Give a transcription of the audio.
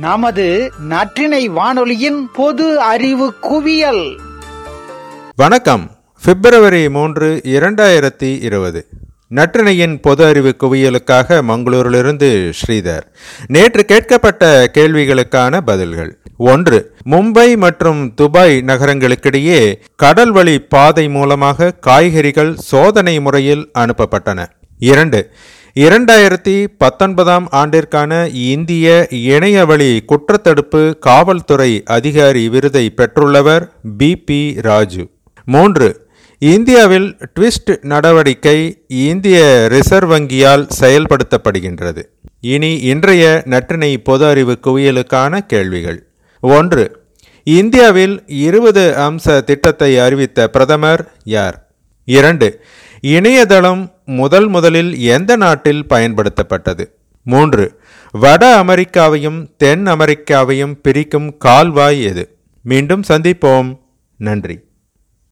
நமது நற்றினை வானொலியின் பொது அறிவு குவியல். வணக்கம். பிப்ரவரி மூன்று இரண்டாயிரத்தி இருபது. நற்றினையின் பொது அறிவு குவியலுக்காக மங்களூரிலிருந்து ஸ்ரீதர். நேற்று கேட்கப்பட்ட கேள்விகளுக்கான பதில்கள். ஒன்று மும்பை மற்றும் துபாய் நகரங்களுக்கிடையே கடல் வழி பாதை மூலமாக காய்கறிகள் சோதனை முறையில் அனுப்பப்பட்டன. இரண்டு. இரண்டாயிரத்தி பத்தொன்பதாம் ஆண்டிற்கான இந்திய இணையவழி குற்றத்தடுப்பு காவல்துறை அதிகாரி விருதை பெற்றுள்ளவர் பி. பி. ராஜு. மூன்று. இந்தியாவில் ட்விஸ்ட் நடவடிக்கை இந்திய ரிசர்வ் வங்கியால் செயல்படுத்தப்படுகின்றது. இனி இன்றைய நற்றினை பொது அறிவு குவியலுக்கான கேள்விகள். ஒன்று. இந்தியாவில் இருபது அம்ச திட்டத்தை அறிவித்த பிரதமர் யார்? இரண்டு. இணையதளம் முதல் முதலில் எந்த நாட்டில் பயன்படுத்தப்பட்டது? மூன்று வட அமெரிக்காவையும் தென் அமெரிக்காவையும் பிரிக்கும் கால்வாய் எது? மீண்டும் சந்திப்போம். நன்றி.